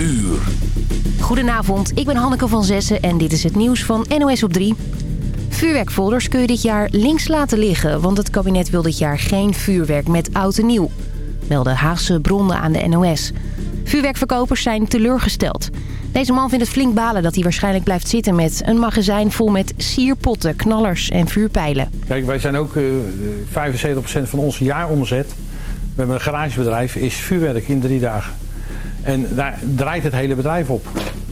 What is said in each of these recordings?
uur. Goedenavond, ik ben Hanneke van Zessen en dit is het nieuws van NOS op 3. Vuurwerkfolders kun je dit jaar links laten liggen... want het kabinet wil dit jaar geen vuurwerk met oud en nieuw. Melden Haagse bronnen aan de NOS. Vuurwerkverkopers zijn teleurgesteld. Deze man vindt het flink balen dat hij waarschijnlijk blijft zitten... met een magazijn vol met sierpotten, knallers en vuurpijlen. Kijk, wij zijn ook uh, 75% van onze jaaromzet... we hebben een garagebedrijf, is vuurwerk in drie dagen. En daar draait het hele bedrijf op.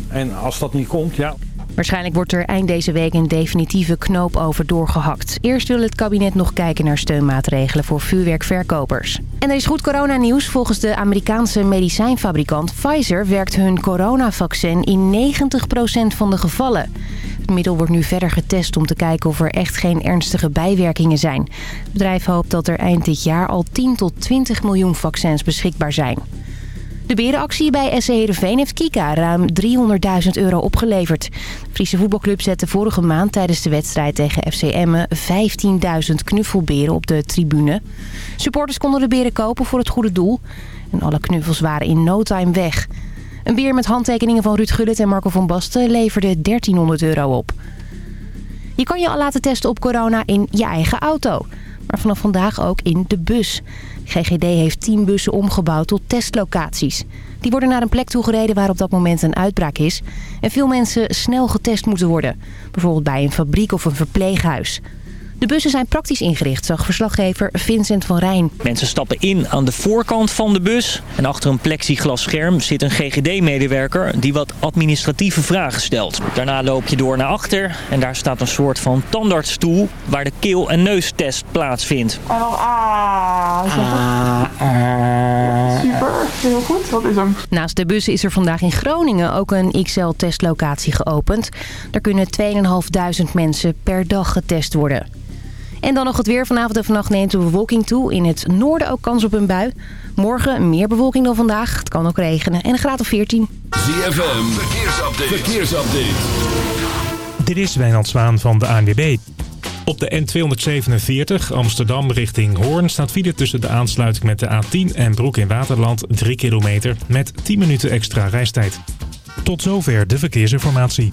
En als dat niet komt, ja... Waarschijnlijk wordt er eind deze week een definitieve knoop over doorgehakt. Eerst wil het kabinet nog kijken naar steunmaatregelen voor vuurwerkverkopers. En er is goed coronanieuws. Volgens de Amerikaanse medicijnfabrikant Pfizer werkt hun coronavaccin in 90% van de gevallen. Het middel wordt nu verder getest om te kijken of er echt geen ernstige bijwerkingen zijn. Het bedrijf hoopt dat er eind dit jaar al 10 tot 20 miljoen vaccins beschikbaar zijn. De berenactie bij SC Heerenveen heeft Kika ruim 300.000 euro opgeleverd. De Friese voetbalclub zette vorige maand tijdens de wedstrijd tegen FC Emmen 15.000 knuffelberen op de tribune. Supporters konden de beren kopen voor het goede doel. En alle knuffels waren in no time weg. Een beer met handtekeningen van Ruud Gullit en Marco van Basten leverde 1300 euro op. Je kan je al laten testen op corona in je eigen auto. Maar vanaf vandaag ook in de bus. GGD heeft 10 bussen omgebouwd tot testlocaties. Die worden naar een plek toegereden waar op dat moment een uitbraak is. En veel mensen snel getest moeten worden. Bijvoorbeeld bij een fabriek of een verpleeghuis. De bussen zijn praktisch ingericht, zag verslaggever Vincent van Rijn. Mensen stappen in aan de voorkant van de bus. En achter een plexiglas scherm zit een GGD-medewerker die wat administratieve vragen stelt. Daarna loop je door naar achter en daar staat een soort van tandartsstoel waar de keel- en neustest plaatsvindt. En dan ah, ah, Super, heel goed. Wat is hem? Naast de bussen is er vandaag in Groningen ook een XL-testlocatie geopend. Daar kunnen 2.500 mensen per dag getest worden. En dan nog het weer. Vanavond en vannacht neemt de bewolking toe. In het noorden ook kans op een bui. Morgen meer bewolking dan vandaag. Het kan ook regenen. En een graad of 14. ZFM, verkeersupdate. verkeersupdate. Dit is Wijnand Zwaan van de ANWB. Op de N247 Amsterdam richting Hoorn staat file tussen de aansluiting met de A10 en Broek in Waterland 3 kilometer met 10 minuten extra reistijd. Tot zover de verkeersinformatie.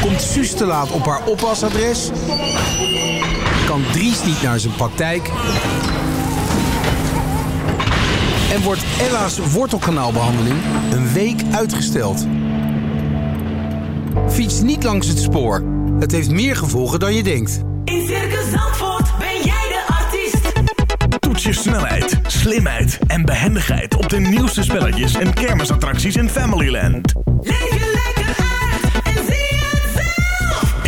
Komt Suus te laat op haar oppasadres? Kan Dries niet naar zijn praktijk? En wordt Ella's wortelkanaalbehandeling een week uitgesteld? Fiets niet langs het spoor. Het heeft meer gevolgen dan je denkt. In Circus Zandvoort ben jij de artiest. Toets je snelheid, slimheid en behendigheid op de nieuwste spelletjes en kermisattracties in Familyland. Leef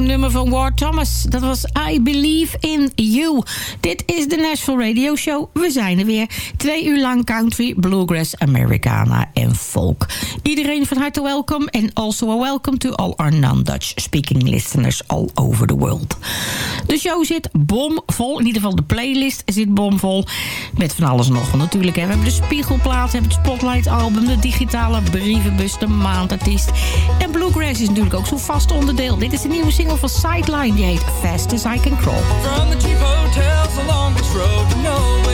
Nummer van War Thomas. Dat was I Believe in You. Dit is de Nashville Radio Show. We zijn er weer. Twee uur lang country, bluegrass, Americana en folk. Iedereen van harte welkom. En also a welcome to all our non-Dutch speaking listeners all over the world. De show zit bomvol. In ieder geval de playlist zit bomvol. Met van alles nog. Want natuurlijk, hè, we hebben de spiegelplaat, hebben het Spotlight album, de digitale brievenbus, de maandartiest. En bluegrass is natuurlijk ook zo'n vast onderdeel. Dit is de nieuwe single van Sideline. Die heet Fast As I Can Crawl. From the cheap hotels, the longest road to nowhere.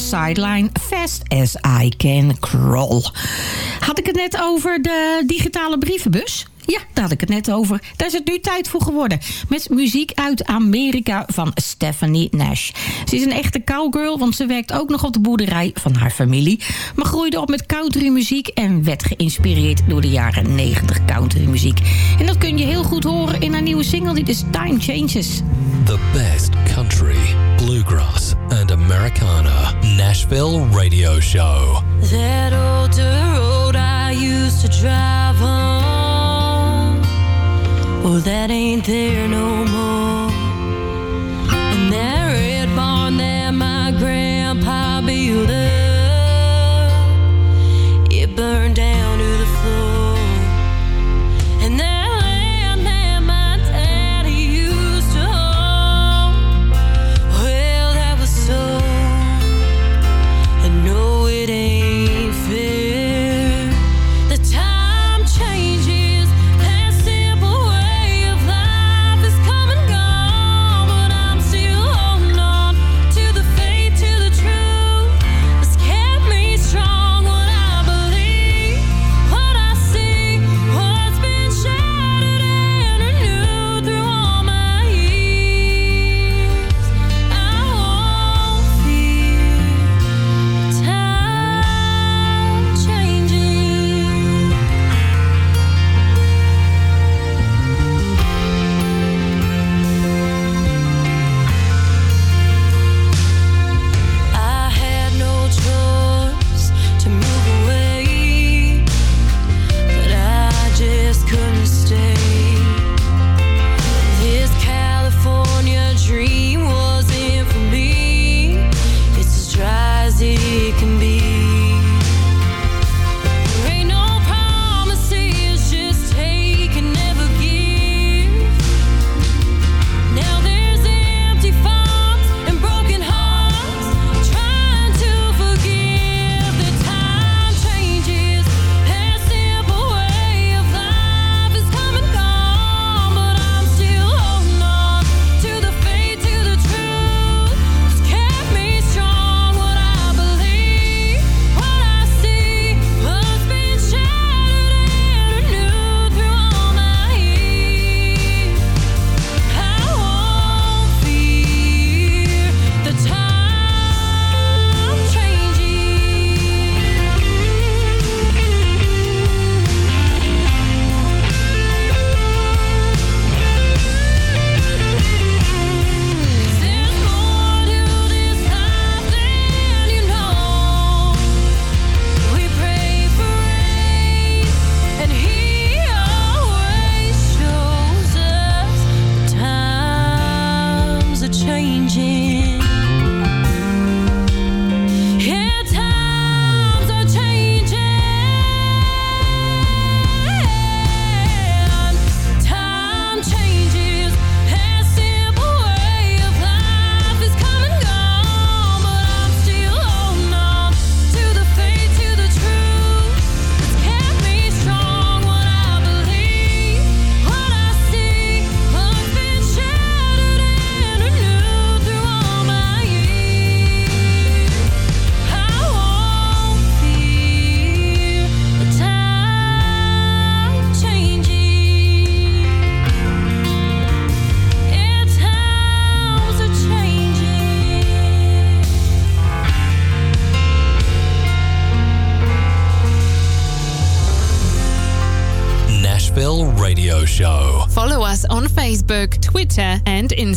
Van Sideline, Fast As I Can Crawl. Had ik het net over de digitale brievenbus? Ja, daar had ik het net over. Daar is het nu tijd voor geworden. Met muziek uit Amerika van Stephanie Nash. Ze is een echte cowgirl, want ze werkt ook nog op de boerderij van haar familie. Maar groeide op met countrymuziek en werd geïnspireerd door de jaren 90 countrymuziek. En dat kun je heel goed horen in haar nieuwe single, dit is Time Changes. The best country, bluegrass, and Americana. Nashville Radio Show. That old road I used to drive on. Well, that ain't there no more.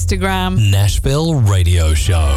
Instagram. Nashville Radio Show.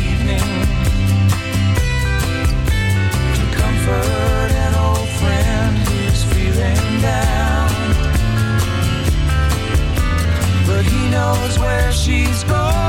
down. But he knows where she's going.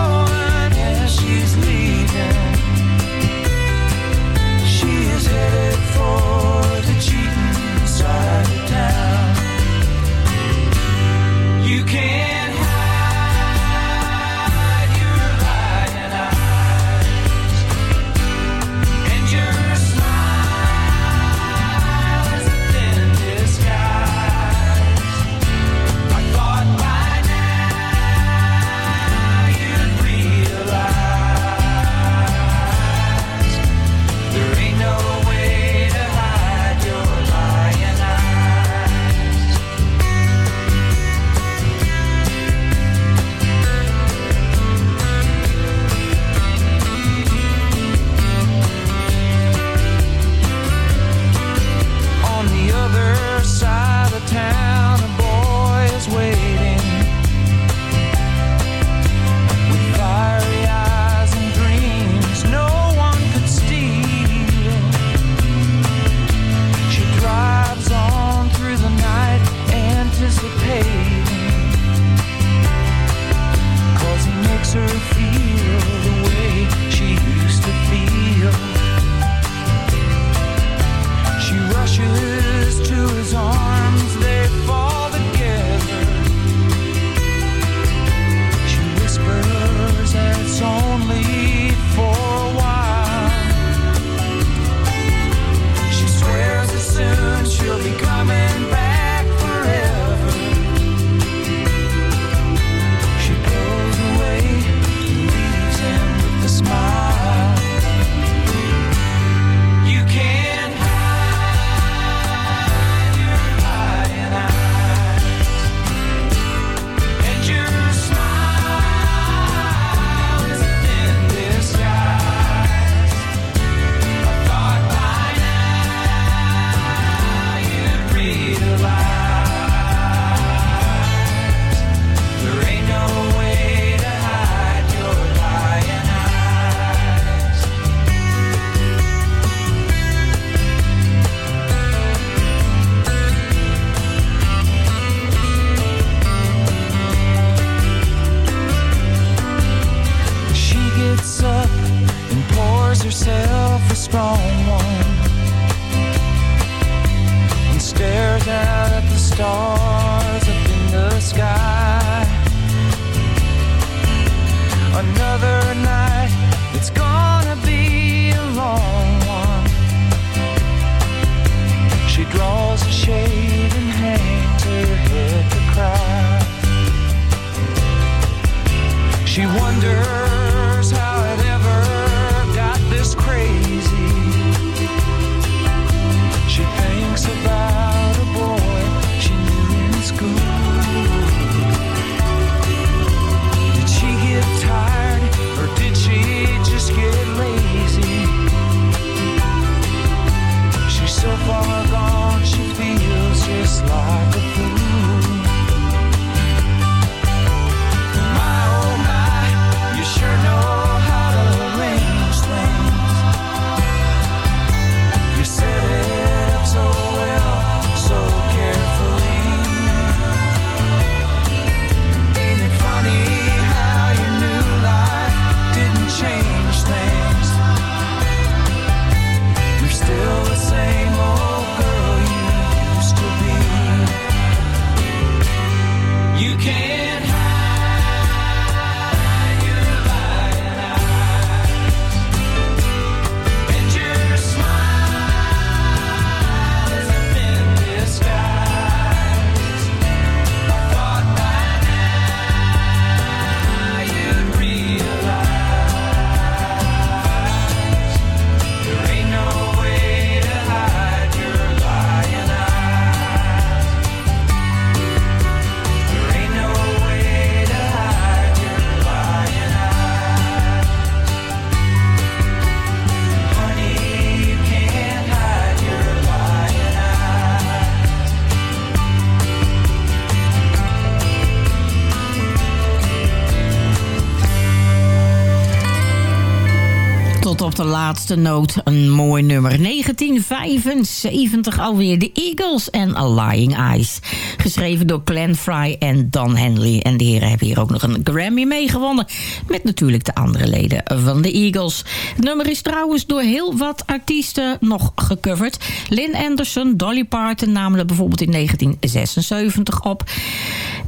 Laatste noot een mooi nummer. 1975 alweer. The Eagles en A Lying Eyes. Geschreven door Glenn Fry en Don Henley. En de heren hebben hier ook nog een Grammy meegewonnen. Met natuurlijk de andere leden van de Eagles. Het nummer is trouwens door heel wat artiesten nog gecoverd. Lynn Anderson, Dolly Parton namen het bijvoorbeeld in 1976 op.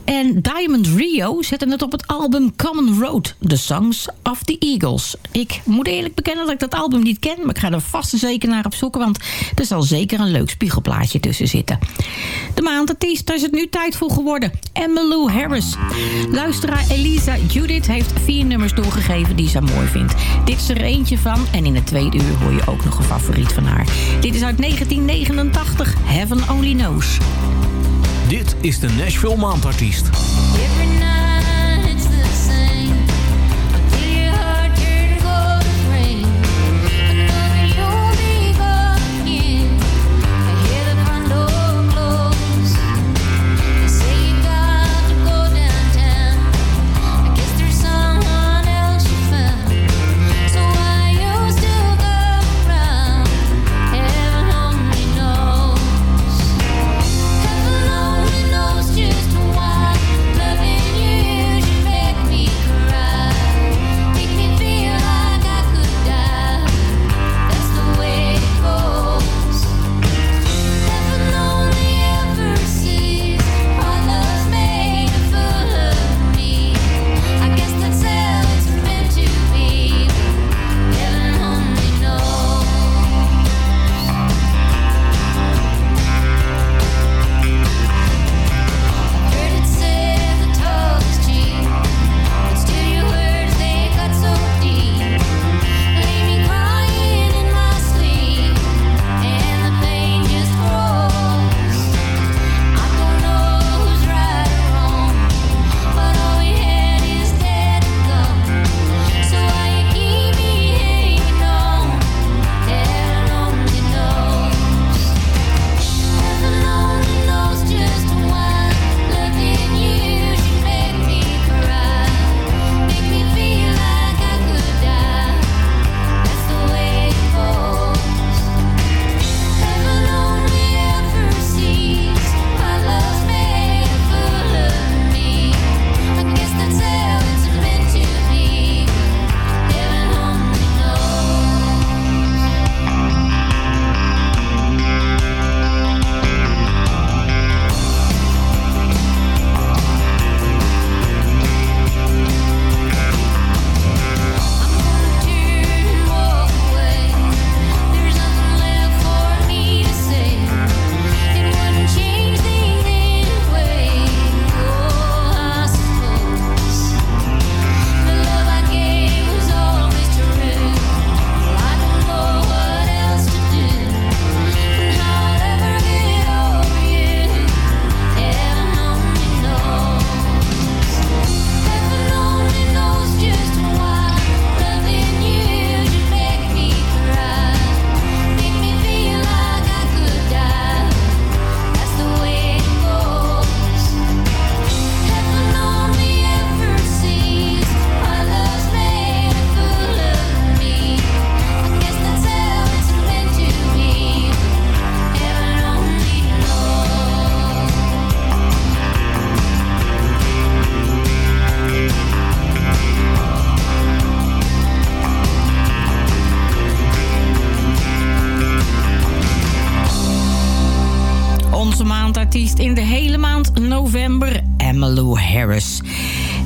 En Diamond Rio zette het op het album Common Road. The Songs of the Eagles. Ik moet eerlijk bekennen dat ik dat album niet ken. Maar ik ga er vast en zeker naar op zoeken. Want er zal zeker een leuk spiegelplaatje tussen zitten. De maandartiest, daar is het nu tijd voor geworden. Emmylou Harris. Luisteraar Elisa Judith heeft vier nummers doorgegeven die ze mooi vindt. Dit is er eentje van. En in het tweede uur hoor je ook nog een favoriet van haar. Dit is uit 1989. Heaven Only Knows. Dit is de Nashville Maandartiest. In de hele maand november, Emmylou Harris.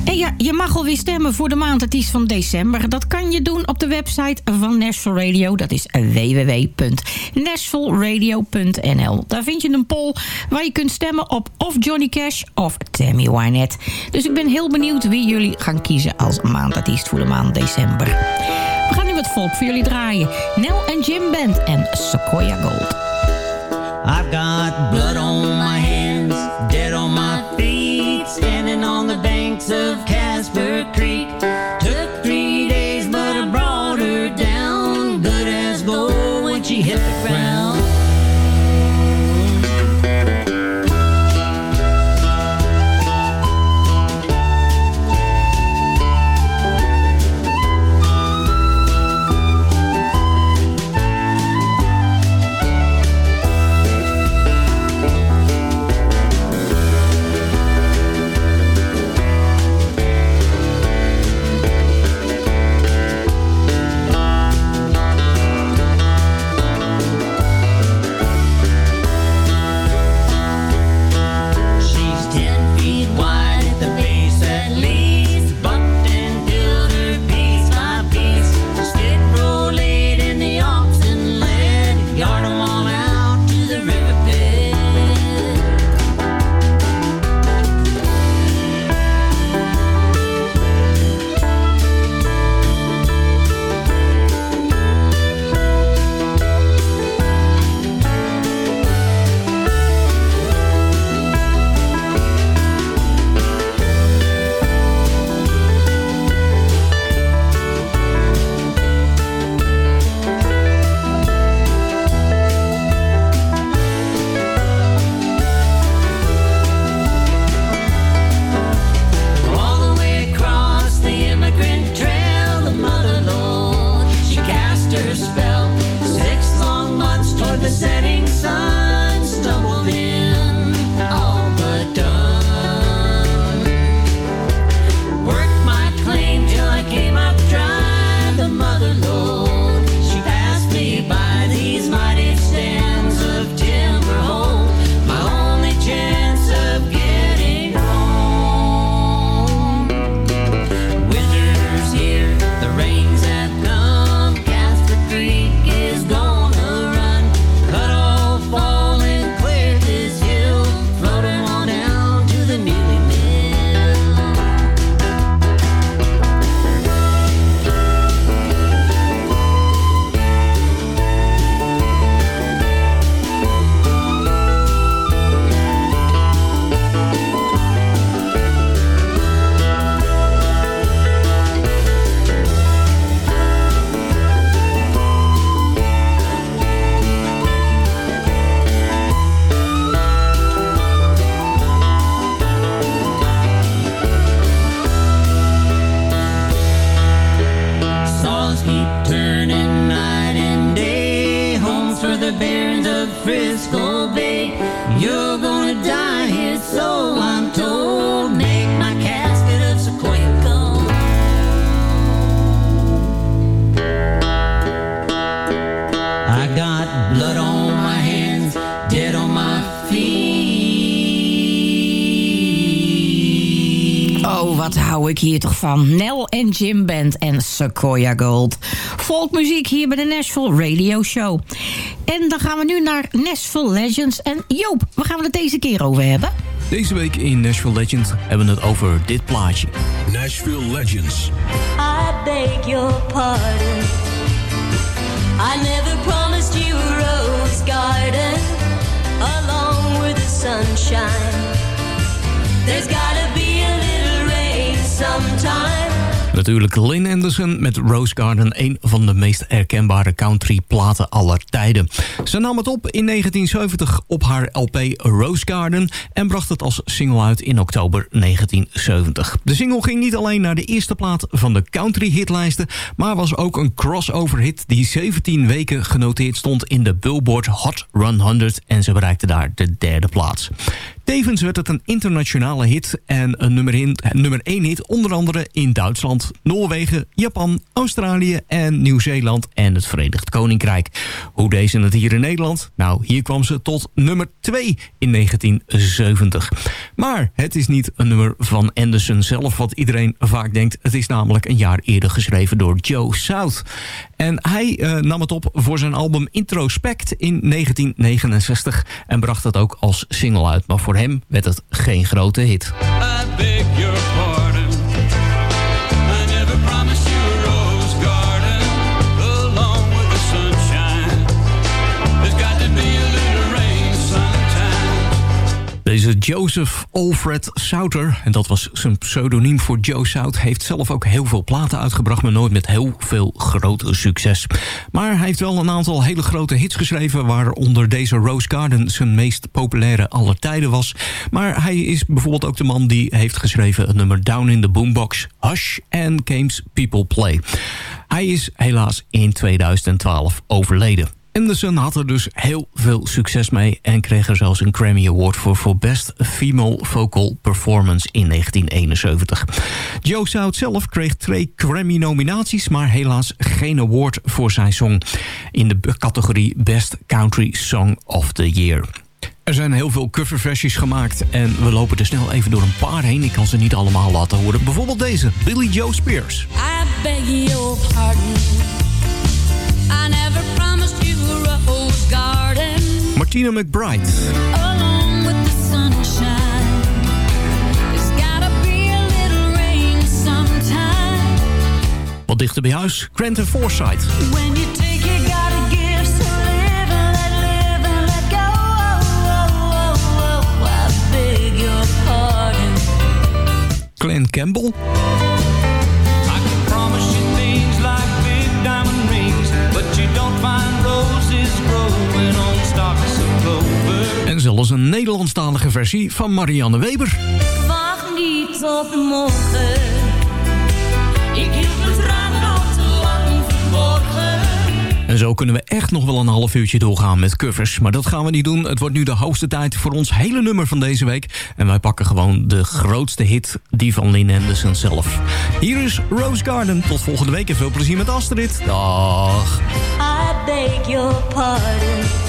En ja, je mag alweer stemmen voor de maandartiest van december. Dat kan je doen op de website van Nashville Radio. Dat is www.nashvilleradio.nl. Daar vind je een poll waar je kunt stemmen op of Johnny Cash of Tammy Wynette. Dus ik ben heel benieuwd wie jullie gaan kiezen als maandartiest voor de maand december. We gaan nu wat volk voor jullie draaien. Nel en Jim Band en Sequoia Gold. I've got blood die here, so I'm told. Hou ik hier toch van. Nel en Jim Band en Sequoia Gold. Volkmuziek hier bij de Nashville Radio Show. En dan gaan we nu naar Nashville Legends. En Joop, waar gaan we het deze keer over hebben? Deze week in Nashville Legends hebben we het over dit plaatje. Nashville Legends. I beg your pardon. I never promised you a rose garden along with the sunshine. There's gotta Natuurlijk Lynn Anderson met Rose Garden, een van de meest herkenbare country platen aller tijden. Ze nam het op in 1970 op haar LP Rose Garden en bracht het als single uit in oktober 1970. De single ging niet alleen naar de eerste plaat van de country hitlijsten, maar was ook een crossover hit die 17 weken genoteerd stond in de Billboard Hot 100 en ze bereikte daar de derde plaats. Tevens werd het een internationale hit en een nummer, nummer 1 hit onder andere in Duitsland, Noorwegen, Japan, Australië en Nieuw-Zeeland en het Verenigd Koninkrijk. Hoe deze het hier in Nederland? Nou, hier kwam ze tot nummer 2 in 1970. Maar het is niet een nummer van Anderson zelf wat iedereen vaak denkt. Het is namelijk een jaar eerder geschreven door Joe South. En hij eh, nam het op voor zijn album Introspect in 1969 en bracht het ook als single uit. Maar voor hem werd het geen grote hit. Joseph Alfred Souter, en dat was zijn pseudoniem voor Joe South... heeft zelf ook heel veel platen uitgebracht... maar nooit met heel veel grote succes. Maar hij heeft wel een aantal hele grote hits geschreven... waaronder deze Rose Garden zijn meest populaire aller tijden was. Maar hij is bijvoorbeeld ook de man die heeft geschreven... het nummer Down in the Boombox, Hush en Games People Play. Hij is helaas in 2012 overleden. Anderson had er dus heel veel succes mee... en kreeg er zelfs een Grammy Award voor... voor Best Female Vocal Performance in 1971. Joe South zelf kreeg twee Grammy-nominaties... maar helaas geen award voor zijn song... in de categorie Best Country Song of the Year. Er zijn heel veel coverversies gemaakt en we lopen er snel even door een paar heen. Ik kan ze niet allemaal laten horen. Bijvoorbeeld deze, Billy Joe Spears. I beg your pardon. Martina McBride. along with the sunshine. There's gotta be a little rain sometime. Wat dichter bij huis, Grant Forsyth. When you En zelfs een Nederlandstalige versie van Marianne Weber. Wacht niet op morgen. Ik hield mijn tranen al te lang verborgen. zo kunnen we echt nog wel een half uurtje doorgaan met covers. Maar dat gaan we niet doen. Het wordt nu de hoogste tijd voor ons hele nummer van deze week. En wij pakken gewoon de grootste hit, die van Lynn Anderson zelf. Hier is Rose Garden. Tot volgende week en veel plezier met Astrid. Dag. I beg your pardon.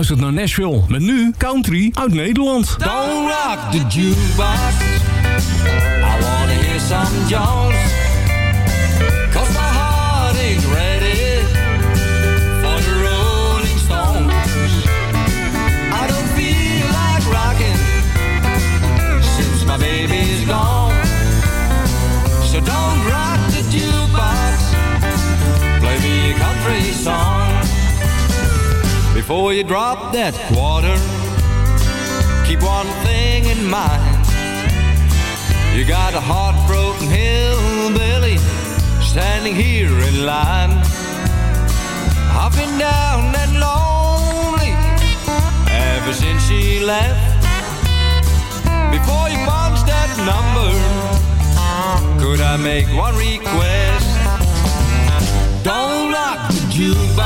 luistert naar Nashville met nu country uit Nederland. Don't rock the jukebox. I wanna hear some Jones. Before you drop that quarter, keep one thing in mind. You got a heartbroken hillbilly standing here in line. I've been down and lonely ever since she left. Before you punch that number, could I make one request? Don't lock the jukebox.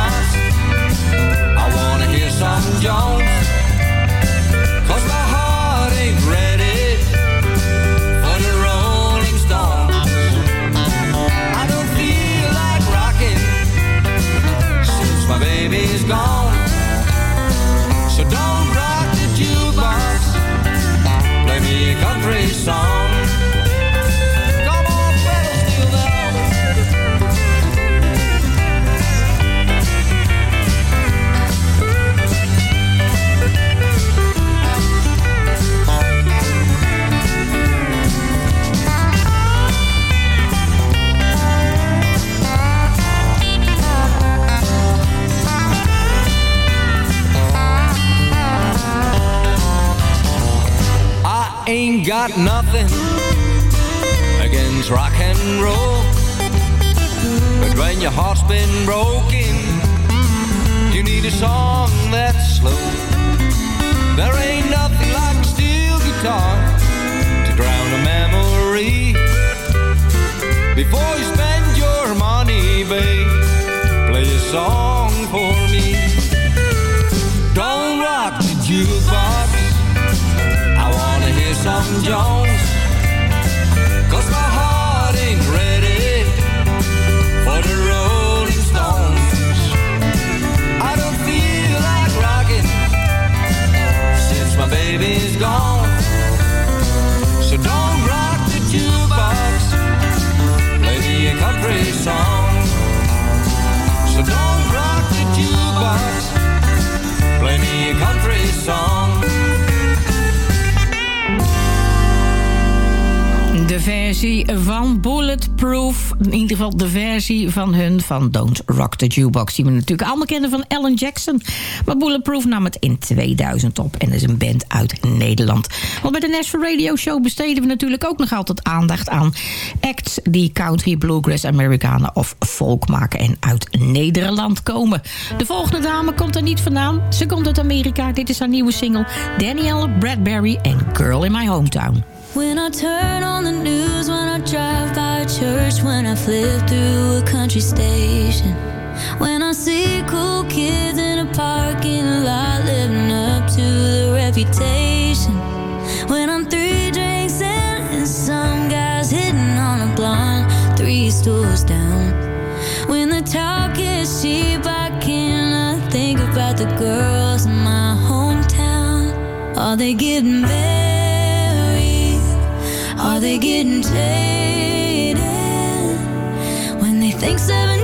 got nothing against rock and roll. But when your heart's been broken, you need a song that's slow. There ain't nothing like a steel guitar to drown a memory. Before you spend your money, babe, play a song wanna hear some Jones. Versie van Bulletproof. In ieder geval de versie van hun van Don't Rock the Jukebox. Die we natuurlijk allemaal kennen van Alan Jackson. Maar Bulletproof nam het in 2000 op. En is een band uit Nederland. Want bij de Nashville Radio Show besteden we natuurlijk ook nog altijd aandacht aan acts die country, bluegrass, Amerikanen of folk maken en uit Nederland komen. De volgende dame komt er niet vandaan. Ze komt uit Amerika. Dit is haar nieuwe single Danielle Bradbury en Girl in My Hometown. When I turn on the news, when I drive by a church, when I flip through a country station, when I see cool kids in a parking lot living up to the reputation, when I'm three drinks in and some guys hitting on a blonde three stools down, when the talk is cheap, I cannot think about the girls in my hometown. Are they getting married? They getting jaded? When they think 17,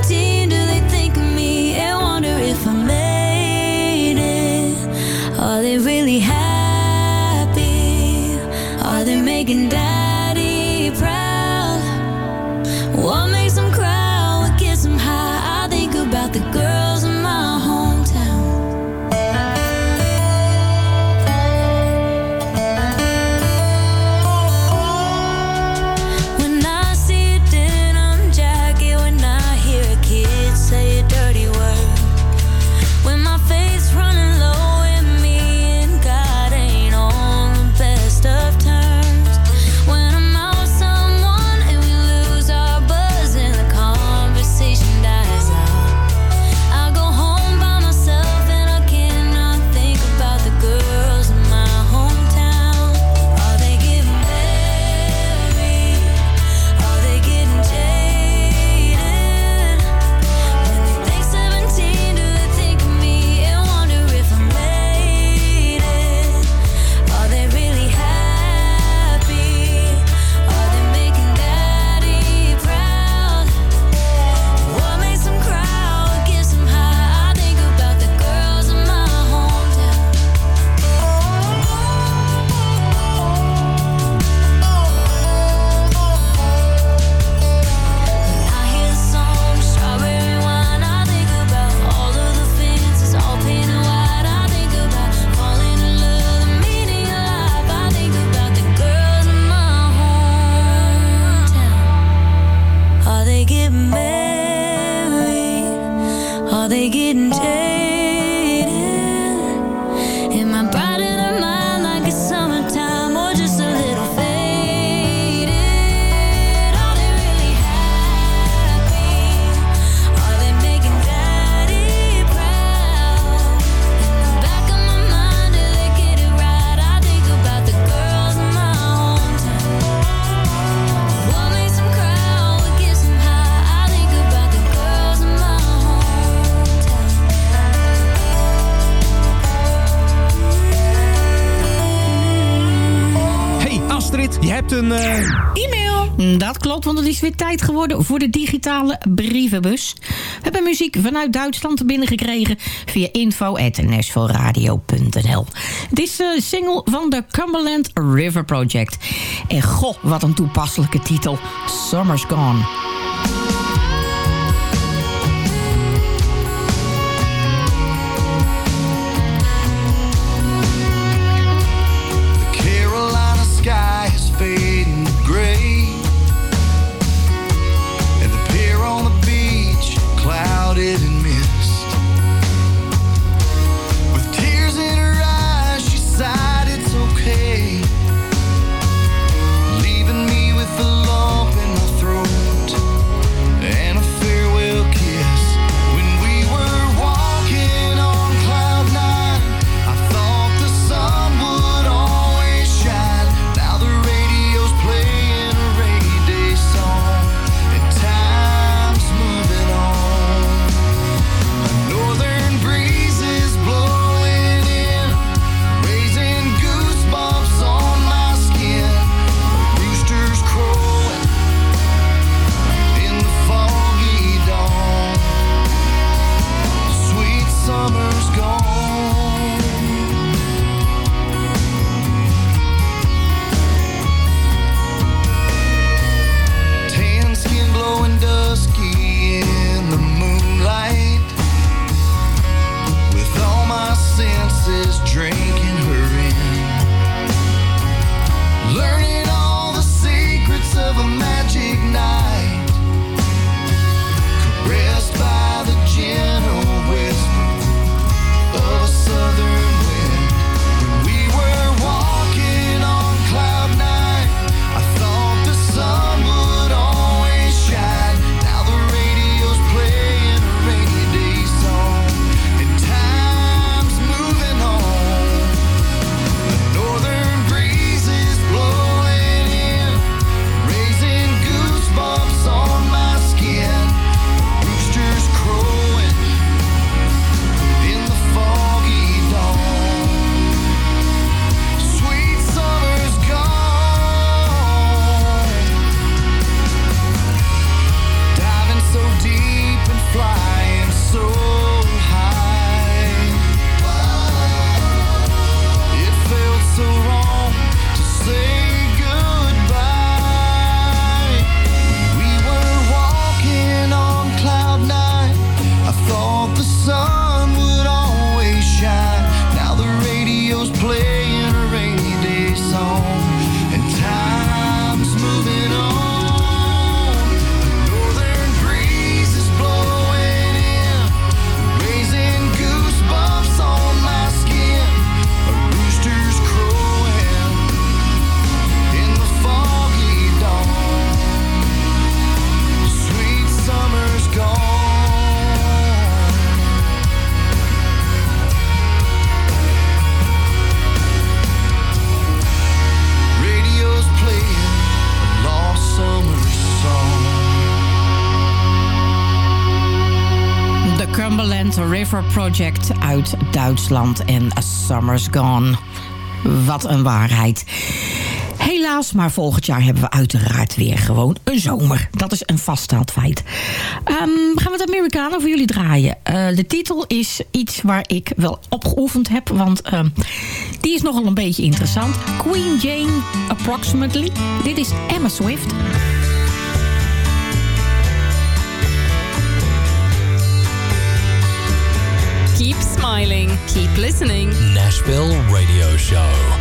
is weer tijd geworden voor de digitale brievenbus. We hebben muziek vanuit Duitsland binnengekregen via info.nashvilleradio.nl. Het is de single van de Cumberland River Project. En goh, wat een toepasselijke titel. Summer's Gone. Uit Duitsland en Summer's Gone. Wat een waarheid. Helaas, maar volgend jaar hebben we uiteraard weer gewoon een zomer. Dat is een vaststaand feit. Ehm, gaan we het Americano voor jullie draaien. Eh, de titel is iets waar ik wel op geoefend heb, want ehm, die is nogal een beetje interessant. Queen Jane Approximately. Dit is Emma Swift. Keep smiling, keep listening. Nashville Radio Show.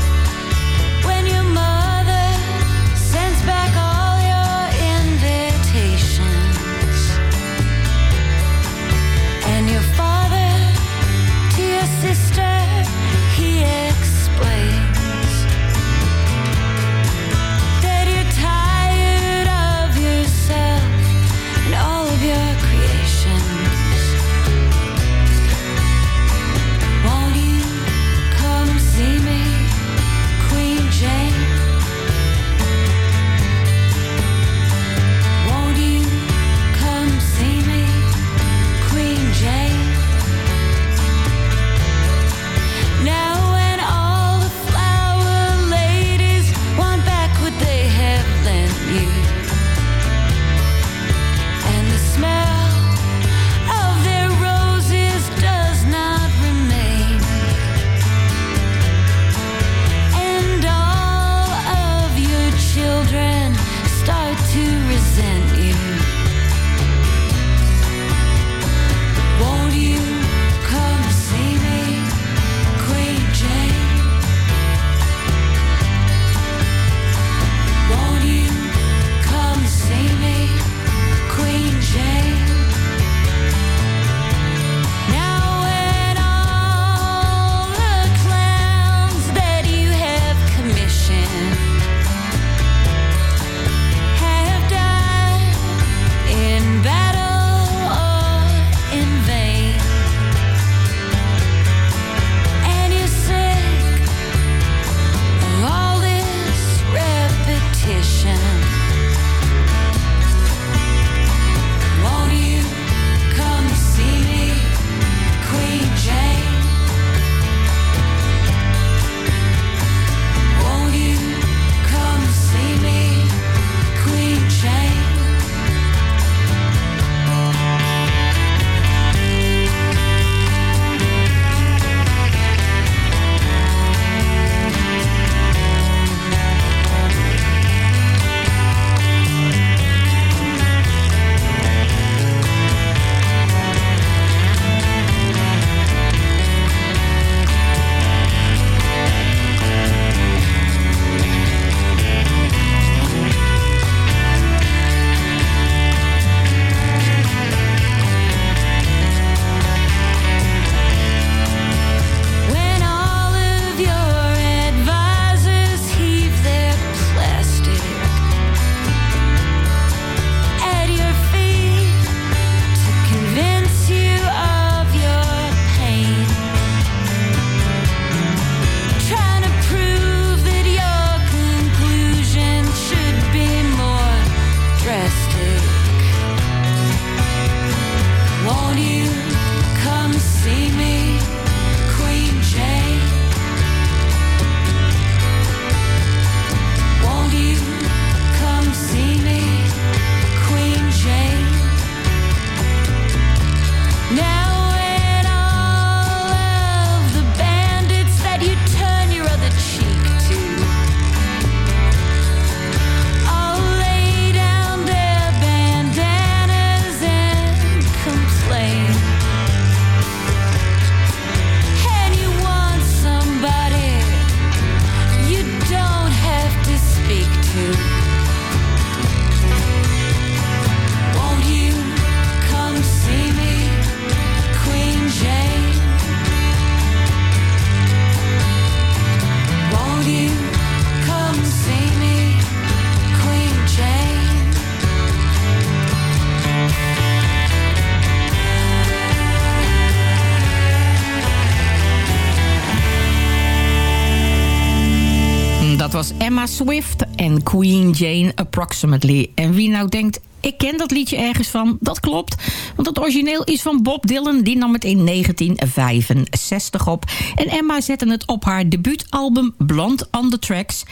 Queen Jane Approximately. En wie nou denkt, ik ken dat liedje ergens van, dat klopt. Want het origineel is van Bob Dylan, die nam het in 1965 op. En Emma zette het op haar debuutalbum Blond on the Tracks...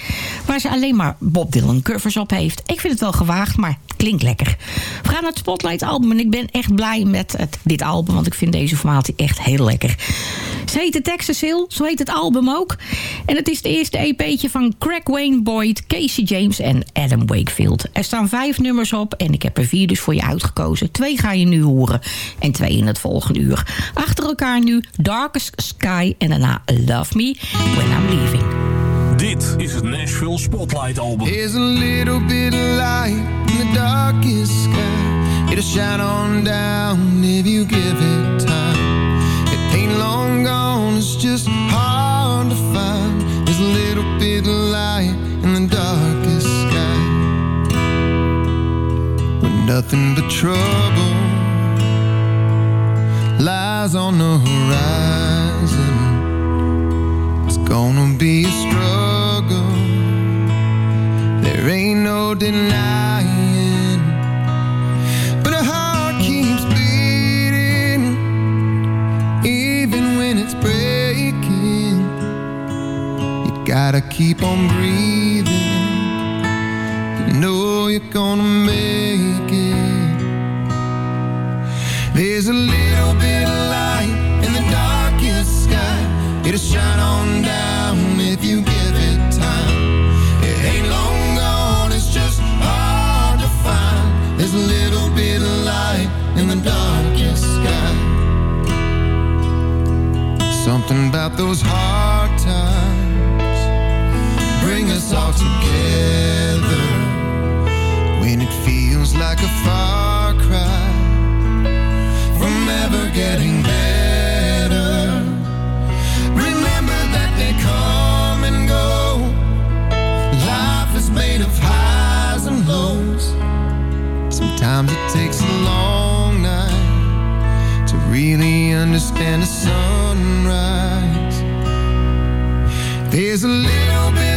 waar ze alleen maar Bob Dylan covers op heeft. Ik vind het wel gewaagd, maar het klinkt lekker. We gaan naar het Spotlight album en ik ben echt blij met het, dit album... want ik vind deze formatie echt heel lekker. Ze heet de Texas Hill, zo heet het album ook. En het is de eerste EP'tje van Craig Wayne Boyd, Casey James en Adam Wakefield. Er staan vijf nummers op en ik heb er vier dus voor je uitgekozen. Twee ga je nu horen en twee in het volgende uur. Achter elkaar nu Darkest Sky en daarna Love Me When I'm Leaving. Dit is het Nashville Spotlight Album. There's a little bit of light in the darkest sky. It'll shine on down if you give it time. It ain't long gone, it's just hard to find. There's a little bit of light in the darkest nothing but trouble lies on the horizon. It's gonna be a struggle. There ain't no denying. But a heart keeps beating, even when it's breaking. You gotta keep on breathing. You know you're gonna make There's a little bit of light in the darkest sky. It'll shine on down if you give it time. It ain't long gone, it's just hard to find. There's a little bit of light in the darkest sky. Something about those hard times bring us all together when it feels like a far Sometimes it takes a long night to really understand the sunrise. There's a little bit